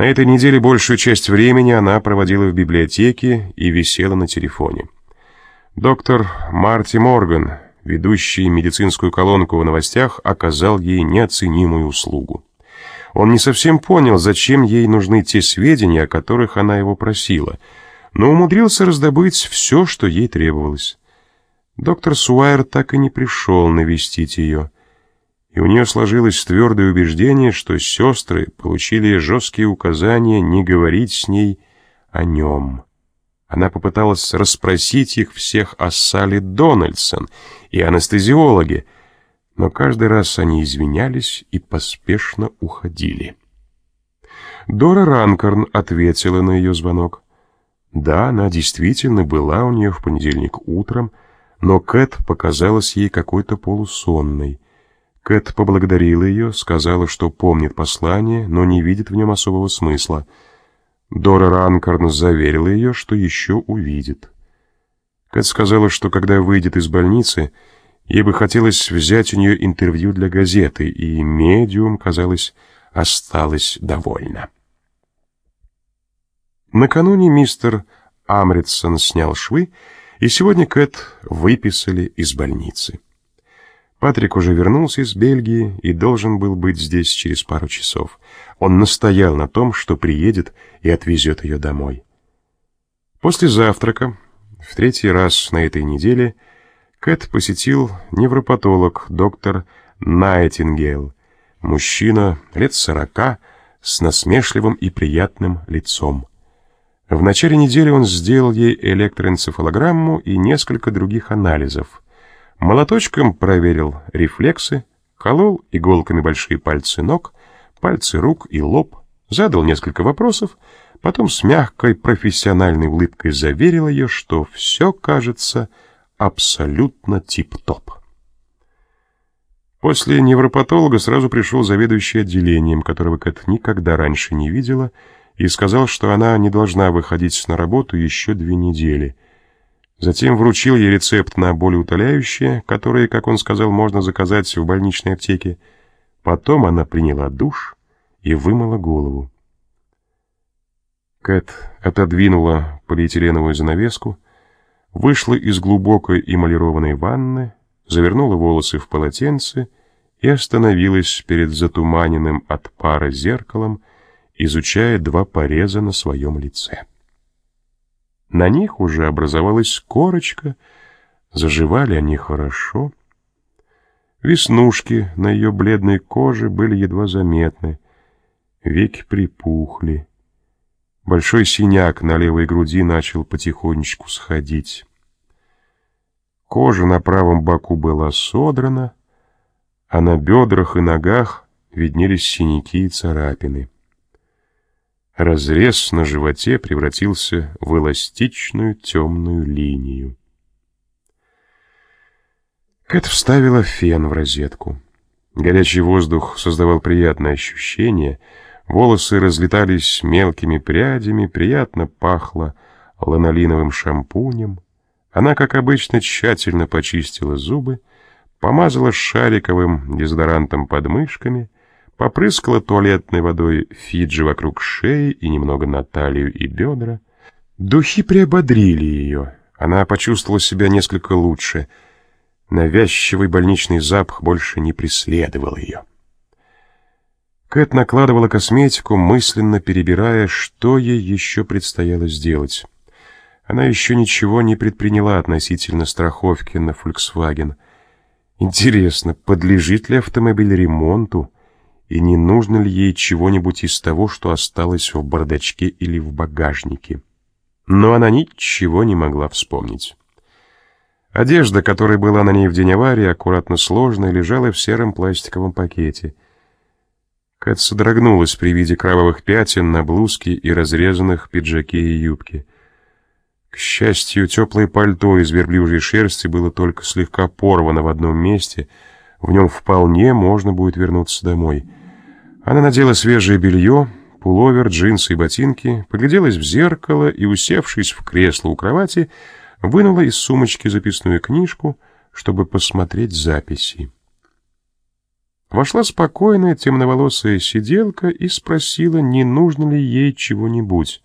На этой неделе большую часть времени она проводила в библиотеке и висела на телефоне. Доктор Марти Морган, ведущий медицинскую колонку в новостях, оказал ей неоценимую услугу. Он не совсем понял, зачем ей нужны те сведения, о которых она его просила, но умудрился раздобыть все, что ей требовалось. Доктор Суайер так и не пришел навестить ее и у нее сложилось твердое убеждение, что сестры получили жесткие указания не говорить с ней о нем. Она попыталась расспросить их всех о Салли Дональдсон и анестезиологе, но каждый раз они извинялись и поспешно уходили. Дора Ранкорн ответила на ее звонок. Да, она действительно была у нее в понедельник утром, но Кэт показалась ей какой-то полусонной. Кэт поблагодарила ее, сказала, что помнит послание, но не видит в нем особого смысла. Дора Ранкорн заверила ее, что еще увидит. Кэт сказала, что когда выйдет из больницы, ей бы хотелось взять у нее интервью для газеты, и медиум, казалось, осталась довольна. Накануне мистер Амритсон снял швы, и сегодня Кэт выписали из больницы. Патрик уже вернулся из Бельгии и должен был быть здесь через пару часов. Он настоял на том, что приедет и отвезет ее домой. После завтрака, в третий раз на этой неделе, Кэт посетил невропатолог доктор Найтингейл, мужчина лет сорока, с насмешливым и приятным лицом. В начале недели он сделал ей электроэнцефалограмму и несколько других анализов – Молоточком проверил рефлексы, колол иголками большие пальцы ног, пальцы рук и лоб, задал несколько вопросов, потом с мягкой профессиональной улыбкой заверил ее, что все кажется абсолютно тип-топ. После невропатолога сразу пришел заведующий отделением, которого Кэт никогда раньше не видела, и сказал, что она не должна выходить на работу еще две недели — Затем вручил ей рецепт на болеутоляющее, которое, как он сказал, можно заказать в больничной аптеке. Потом она приняла душ и вымыла голову. Кэт отодвинула полиэтиленовую занавеску, вышла из глубокой эмалированной ванны, завернула волосы в полотенце и остановилась перед затуманенным от пара зеркалом, изучая два пореза на своем лице. На них уже образовалась корочка, заживали они хорошо. Веснушки на ее бледной коже были едва заметны, веки припухли. Большой синяк на левой груди начал потихонечку сходить. Кожа на правом боку была содрана, а на бедрах и ногах виднелись синяки и царапины. Разрез на животе превратился в эластичную темную линию. Кэт вставила фен в розетку. Горячий воздух создавал приятное ощущение, волосы разлетались мелкими прядями, приятно пахло ланолиновым шампунем. Она, как обычно, тщательно почистила зубы, помазала шариковым дезодорантом подмышками — попрыскала туалетной водой Фиджи вокруг шеи и немного на талию и бедра. Духи приободрили ее. Она почувствовала себя несколько лучше. Навязчивый больничный запах больше не преследовал ее. Кэт накладывала косметику, мысленно перебирая, что ей еще предстояло сделать. Она еще ничего не предприняла относительно страховки на Volkswagen. Интересно, подлежит ли автомобиль ремонту? И не нужно ли ей чего-нибудь из того, что осталось в бардачке или в багажнике. Но она ничего не могла вспомнить. Одежда, которая была на ней в день аварии, аккуратно сложная, лежала в сером пластиковом пакете. Кэт содрогнулась при виде кровавых пятен на блузке и разрезанных пиджаке и юбке. К счастью, теплое пальто из верблюжьей шерсти было только слегка порвано в одном месте, в нем вполне можно будет вернуться домой — она надела свежее белье, пуловер, джинсы и ботинки, погляделась в зеркало и, усевшись в кресло у кровати, вынула из сумочки записную книжку, чтобы посмотреть записи. Вошла спокойная темноволосая сиделка и спросила, не нужно ли ей чего-нибудь.